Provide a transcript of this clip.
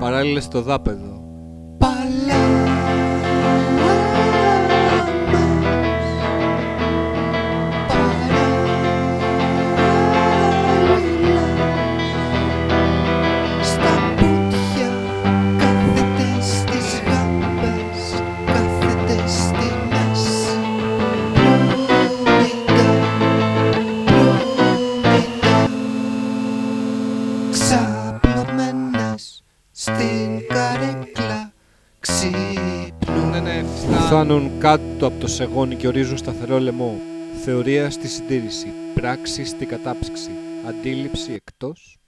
Παράλληλες στο δάπεδο. Στα πούτια στην καρέκλα ξύπνουν. Ναι, ναι, φτάνουν κάτω από το σεγόνι και ορίζουν σταθερό λαιμό. Θεωρία στη συντήρηση. Πράξη στη κατάψυξη. Αντίληψη εκτός